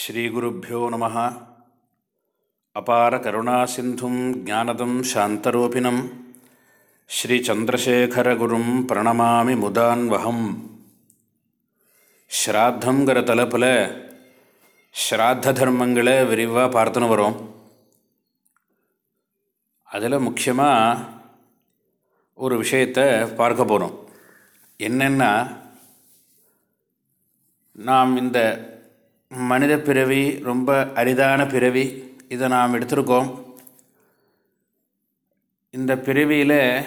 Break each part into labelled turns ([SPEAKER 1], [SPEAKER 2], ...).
[SPEAKER 1] ஸ்ரீகுருப்போ நம. அபார கருணா சிந்தும் ஜானதம் சாந்தரூபிணம். ஸ்ரீச்சந்திரசேகரகுரும் பிரணமாமி முதான்வகம். ஸ்ராத்தங்கிற தலைப்பில் ஸ்ராத்த தர்மங்களை விரிவாக பார்த்துன்னு வரோம். அதில் முக்கியமாக ஒரு விஷயத்தை பார்க்க போகிறோம் என்னென்னா நாம் இந்த மனித பிறவி ரொம்ப அரிதான பிறவி இதை நாம் எடுத்திருக்கோம். இந்த பிறவியில்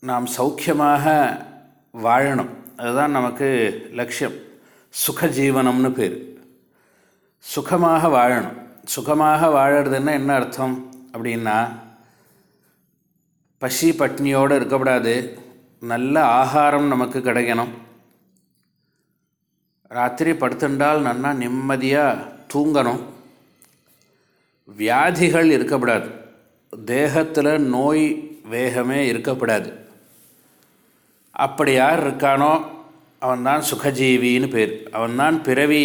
[SPEAKER 1] நாம் சௌக்கியமாக வாழணும். அதுதான் நமக்கு லட்சியம். சுகஜீவனம்னு பேர். சுகமாக வாழணும். சுகமாக வாழறதுன்னா என்ன அர்த்தம்? அப்படின்னா பசி பட்னியோடு இருக்கக்கூடாது. நல்ல ஆகாரம் நமக்கு கிடைக்கணும். ராத்திரி படுத்துண்டால் நல்லா நிம்மதியாக தூங்கணும். வியாதிகள் இருக்கக்கூடாது. தேகத்தில் நோய் வேகமே இருக்கக்கூடாது. அப்படி யார் இருக்கானோ அவன்தான் சுகஜீவின்னு பேர். அவன்தான் பிறவி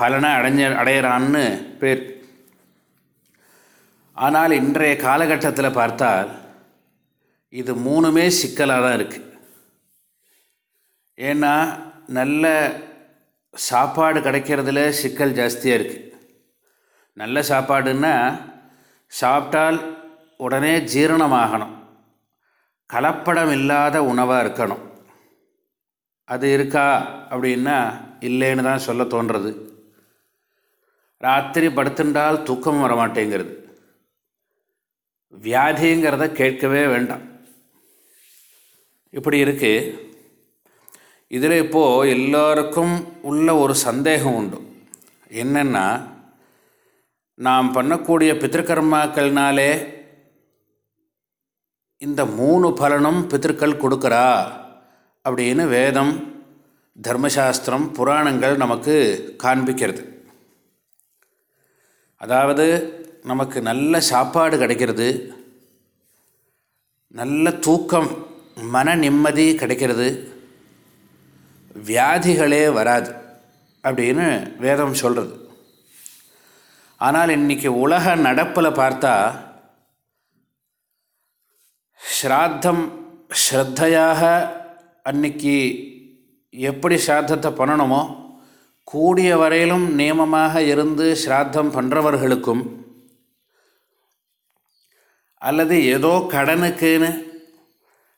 [SPEAKER 1] பலனை அடைஞ்ச அடையிறான்னு பேர். ஆனால் இன்றைய காலகட்டத்தில் பார்த்தால் இது மூணுமே சிக்கலாக தான் இருக்குது ஏன்னா நல்ல சாப்பாடு கிடைக்கிறதுல சிக்கல் ஜாஸ்தியாக இருக்குது நல்ல சாப்பாடுன்னா சாப்பிட்டால் உடனே ஜீரணமாகணும். கலப்படம் இல்லாத உணவாக இருக்கணும். அது இருக்கா அப்படின்னா இல்லைன்னு தான் சொல்ல தோன்றது. ராத்திரி படுத்துண்டால் தூக்கம் வர மாட்டேங்கிறது வியாதிங்கிறத கேட்கவே வேண்டாம். இப்படி இருக்குது இதில் இப்போது எல்லோருக்கும் உள்ள ஒரு சந்தேகம் உண்டு. என்னென்னா நாம் பண்ணக்கூடிய பித்திருக்கர்மாக்கள்னாலே இந்த மூணு பலனும் பித்திருக்கள் கொடுக்குறா அப்படின்னு வேதம் தர்மசாஸ்திரம் புராணங்கள் நமக்கு காண்பிக்கிறது. அதாவது நமக்கு நல்ல சாப்பாடு கிடைக்கிறது நல்ல தூக்கம் மன நிம்மதி கிடைக்கிறது வியாதிகளே வராது அப்படின்னு வேதம் சொல்கிறது ஆனால் இன்றைக்கி உலக நடப்பில் பார்த்தா ஸ்ராத்தம் ஸ்ரத்தையாக அன்னைக்கு எப்படி ஸ்ராத்தத்தை பண்ணணுமோ கூடிய வரையிலும் நியமமாக இருந்து ஸ்ராத்தம் பண்ணுறவர்களுக்கும் அல்லது ஏதோ கடனுக்குன்னு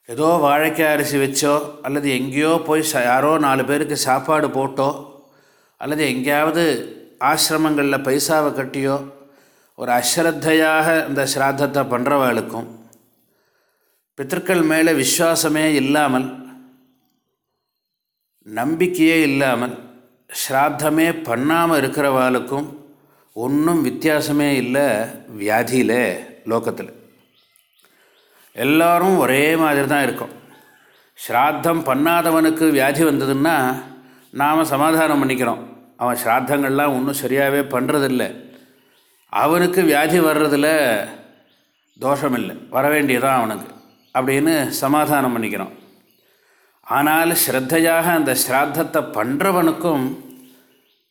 [SPEAKER 1] ஏதோ வாழைக்காய் அரிசி வச்சோ அல்லது எங்கேயோ போய் ச யாரோ நாலு பேருக்கு சாப்பாடு போட்டோ அல்லது எங்கேயாவது ஆசிரமங்களில் பைசாவை கட்டியோ ஒரு அஸ்ரத்தையாக இந்த ஸ்ராத்தத்தை பண்ணுறவர்களுக்கும் பித்தர்கள் மேலே விஸ்வாசமே இல்லாமல் நம்பிக்கையே இல்லாமல் ஸ்ராத்தமே பண்ணாமல் இருக்கிறவாளுக்கும் ஒன்றும் வித்தியாசமே இல்லை வியாதியில் லோக்கத்தில் எல்லோரும் ஒரே மாதிரி தான் இருக்கும். ஸ்ராத்தம் பண்ணாதவனுக்கு வியாதி வந்ததுன்னா நாம் சமாதானம் பண்ணிக்கிறோம். அவன் ஸ்ராத்தங்கள்லாம் ஒன்றும் சரியாகவே பண்ணுறதில்ல அவனுக்கு வியாதி வர்றதில் தோஷமில்லை. வரவேண்டியதான் வர அவனுக்கு. அப்படின்னு சமாதானம் பண்ணிக்கிறோம். ஆனால் ஸ்ரத்தையாக அந்த ஸ்ராத்தத்தை பண்ணுறவனுக்கும்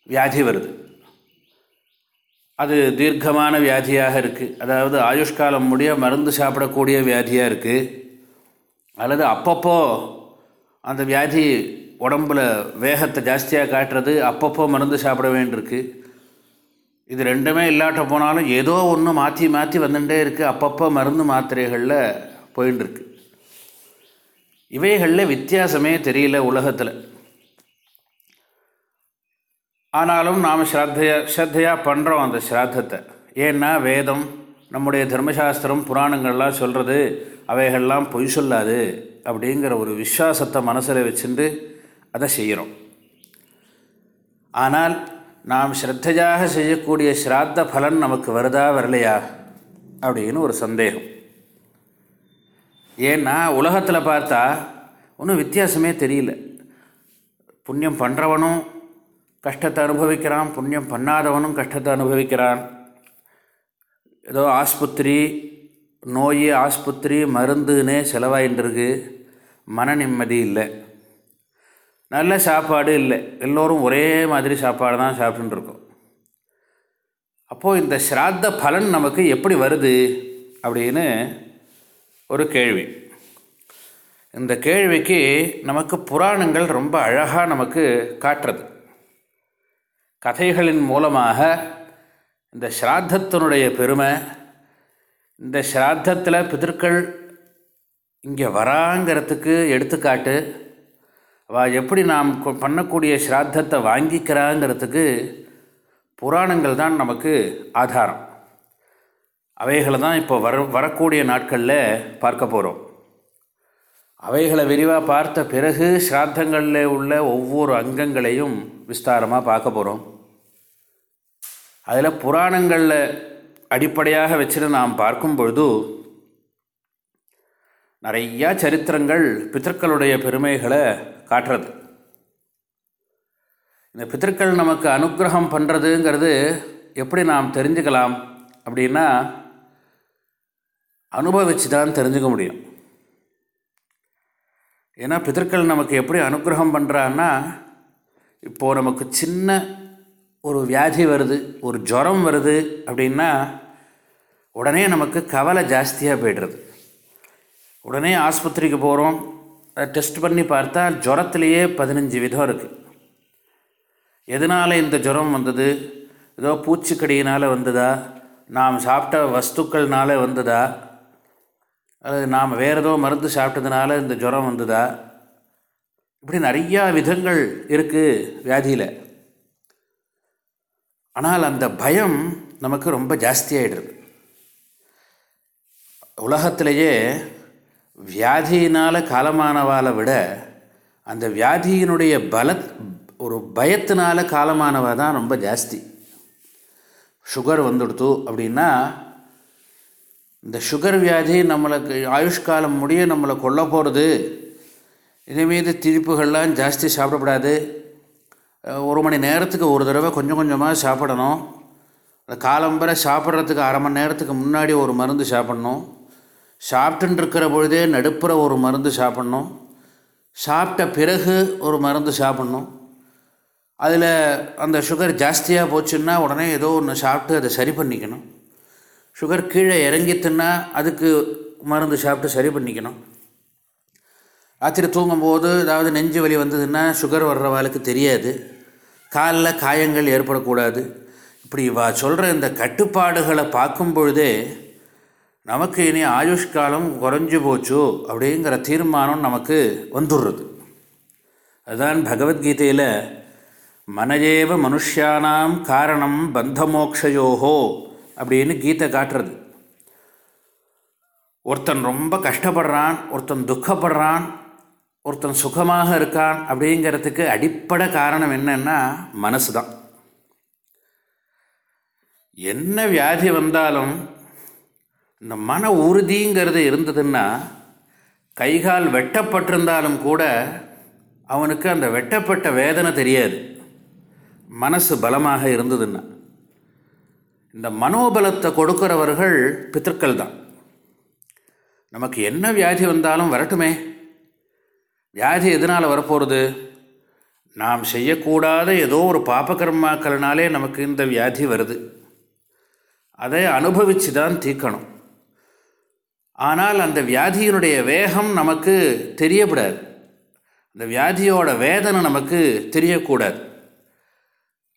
[SPEAKER 1] வியாதி வருது. அது தீர்க்கமான வியாதியாக இருக்குது அதாவது ஆயுஷ்காலம் முடிய மருந்து சாப்பிடக்கூடிய வியாதியாக இருக்குது அல்லது அப்பப்போ அந்த வியாதி உடம்பில் வேகத்தை ஜாஸ்தியாக காட்டுறது அப்பப்போ மருந்து சாப்பிட வேண்டியிருக்கு. இது ரெண்டுமே இல்லாட்ட போனாலும் ஏதோ ஒன்று மாற்றி மாற்றி வந்துட்டே இருக்குது அப்பப்போ மருந்து மாத்திரைகளில் போயின்ட்டுருக்கு இவைகளில் வித்தியாசமே தெரியல உலகத்தில். ஆனாலும் நாம் ஸ்ரத்தையா ஸ்ரத்தையாக பண்ணுறோம் அந்த ஸ்ராத்தத்தை. ஏன்னா வேதம் நம்முடைய தர்மசாஸ்திரம் புராணங்கள்லாம் சொல்கிறது அவைகள்லாம் பொய் சொல்லாது அப்படிங்கிற ஒரு விஸ்வாசத்தை மனசில் வச்சுட்டு அதை செய்கிறோம் ஆனால் நாம் ஸ்ரத்தையாக செய்யக்கூடிய ஸ்ராத்த பலன் நமக்கு வருதா வரலையா அப்படின்னு ஒரு சந்தேகம். ஏன்னா உலகத்தில் பார்த்தா ஒன்றும் வித்தியாசமே தெரியல. புண்ணியம் பண்ணுறவனும் கஷ்டத்தை அனுபவிக்கிறான் புண்ணியம் பண்ணாதவனும் கஷ்டத்தை அனுபவிக்கிறான். ஏதோ ஆஸ்பத்திரி நோய் ஆஸ்பத்திரி மருந்துன்னே செலவாயின்றிருக்கு. மன நிம்மதி இல்லை. நல்ல சாப்பாடு இல்லை. எல்லோரும் ஒரே மாதிரி சாப்பாடு தான் சாப்பிட்டுருக்கோம் அப்போது இந்த ஸ்ராத்த பலன் நமக்கு எப்படி வருது அப்படின்னு ஒரு கேள்வி. இந்த கேள்விக்கு நமக்கு புராணங்கள் ரொம்ப அழகாக நமக்கு காட்டுறது. கதைகளின் மூலமாக இந்த ஸ்ராத்தத்தினுடைய பெருமை இந்த ஸ்ராத்தத்தில் பிதற்கள் இங்கே வராங்கிறதுக்கு எடுத்துக்காட்டு அவள் எப்படி நாம் பண்ணக்கூடிய ஸ்ராத்தத்தை வாங்கிக்கிறாங்கிறதுக்கு புராணங்கள் தான் நமக்கு ஆதாரம். அவைகளை தான் இப்போ வர வரக்கூடிய நாட்களில் பார்க்க போகிறோம் அவைகளை விரிவாக பார்த்த பிறகு ஸ்ராத்தங்களில் உள்ள ஒவ்வொரு அங்கங்களையும் விஸ்தாரமாக பார்க்க போகிறோம் அதில் புராணங்களில் அடிப்படையாக வச்சுட்டு நாம் பார்க்கும் பொழுது நிறையா சரித்திரங்கள் பித்தர்களுடைய பெருமைகளை காட்டுறது. இந்த பித்தர்கள் நமக்கு அனுகிரகம் பண்ணுறதுங்கிறது எப்படி நாம் தெரிஞ்சுக்கலாம் அப்படின்னா அனுபவித்து தான் தெரிஞ்சுக்க முடியும். ஏன்னா பித்தர்கள் நமக்கு எப்படி அனுகிரகம் பண்ணுறான்னா இப்போது நமக்கு சின்ன ஒரு வியாதி வருது ஒரு ஜுரம் வருது அப்படின்னா உடனே நமக்கு கவலை ஜாஸ்தியாக போய்டுறது. உடனே ஆஸ்பத்திரிக்கு போகிறோம் டெஸ்ட் பண்ணி பார்த்தா ஜுரத்துலேயே பதினஞ்சு விதம் இருக்குது எதனால் இந்த ஜுரம் வந்தது? ஏதோ பூச்சிக்கடியினால் வந்ததா? நாம் சாப்பிட்ட வஸ்துக்கள்னால வந்ததா? அல்லது நாம் வேறு ஏதோ மருந்து சாப்பிட்டதுனால இந்த ஜுரம் வந்ததா? இப்படி நிறையா விதங்கள் இருக்குது வியாதியில். ஆனால் அந்த பயம் நமக்கு ரொம்ப ஜாஸ்தியாகிடுது உலகத்திலேயே வியாதியினால் காலமானவாளை விட அந்த வியாதியினுடைய பல ஒரு பயத்தினால் காலமானவா தான் ரொம்ப ஜாஸ்தி. சுகர் வந்துடுத்து அப்படின்னா இந்த சுகர் வியாதி நம்மளுக்கு ஆயுஷ்காலம் முடிய நம்மளை கொல்ல போகிறது இதேமீது திரிப்புகள்லாம் ஜாஸ்தி சாப்பிடக்கூடாது ஒரு மணி நேரத்துக்கு ஒரு தடவை கொஞ்சம் கொஞ்சமாக சாப்பிடணும். காலம்பரை சாப்பிட்றதுக்கு அரை மணி நேரத்துக்கு முன்னாடி ஒரு மருந்து சாப்பிட்ணும். சாப்பிட்டுருக்கிற பொழுதே நடுப்புற ஒரு மருந்து சாப்பிட்ணும். சாப்பிட்ட பிறகு ஒரு மருந்து சாப்பிட்ணும். அதில் அந்த சுகர் ஜாஸ்தியாக போச்சுன்னா உடனே ஏதோ ஒன்று சாப்பிட்டு அதை சரி பண்ணிக்கணும். சுகர் கீழே இறங்கித்துன்னா அதுக்கு மருந்து சாப்பிட்டு சரி பண்ணிக்கணும். ராத்திரி தூங்கும்போது ஏதாவது நெஞ்சு வலி வந்ததுன்னா சுகர் வர்றவாளுக்கு தெரியாது. காலில் காயங்கள் ஏற்படக்கூடாது. இப்படி வா சொல்கிற இந்த கட்டுப்பாடுகளை பார்க்கும் பொழுதே நமக்கு இனி ஆயுஷ்காலம் குறைஞ்சி போச்சு அப்படிங்கிற தீர்மானம் நமக்கு வந்துடுறது. அதுதான் பகவத்கீதையில் மனஜேவ மனுஷியானாம் காரணம் பந்தமோக்ஷயோகோ அப்படின்னு கீதை காட்டுறது. ஒருத்தன் ரொம்ப கஷ்டப்படுறான் ஒருத்தன் துக்கப்படுறான் ஒருத்தன் சுகமாக இருக்கான் அப்படிங்கிறதுக்கு அடிப்படை காரணம் என்னன்னா மனசு தான் என்ன வியாதி வந்தாலும் இந்த மன உறுதிங்கிறது இருந்ததுன்னா கைகால் வெட்டப்பட்டிருந்தாலும் கூட அவனுக்கு அந்த வெட்டப்பட்ட வேதனை தெரியாது. மனசு பலமாக இருந்ததுன்னா. இந்த மனோபலத்தை கொடுக்கிறவர்கள் பித்தர்கள் தான் நமக்கு என்ன வியாதி வந்தாலும் வரட்டுமே. வியாதி எதனால் வரப்போகிறது நாம் செய்யக்கூடாத ஏதோ ஒரு பாப்பகர்மாக்களினாலே நமக்கு இந்த வியாதி வருது. அதை அனுபவித்து தான் தீர்க்கணும். ஆனால் அந்த வியாதியினுடைய வேகம் நமக்கு தெரியப்படாது. அந்த வியாதியோட வேதனை நமக்கு தெரியக்கூடாது.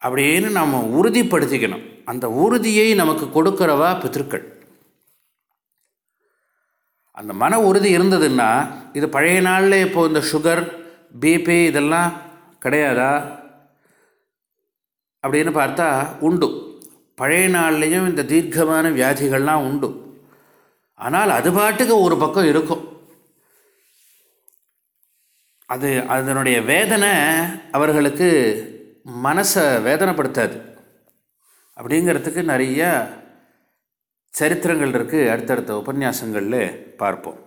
[SPEAKER 1] அப்படின்னு நம்ம உறுதிப்படுத்திக்கணும். அந்த உறுதியை நமக்கு கொடுக்குறவா பித்திருக்கள். அந்த மன உறுதி இருந்ததுன்னா இது பழைய நாளில் இப்போது இந்த சுகர் பிபி இதெல்லாம் கிடையாதா? அப்படின்னு பார்த்தா உண்டு. பழைய நாள்லேயும் இந்த தீர்க்கமான வியாதிகள்லாம் உண்டு. ஆனால் அது பாட்டுக்கு ஒரு பக்கம் இருக்கும். அது அதனுடைய வேதனை அவர்களுக்கு மனசை வேதனைப்படுத்தாது. அப்படிங்கிறதுக்கு நிறைய சரித்திரங்கள் இருக்குது அடுத்தடுத்த உபன்யாசங்களில் பார்ப்போம்.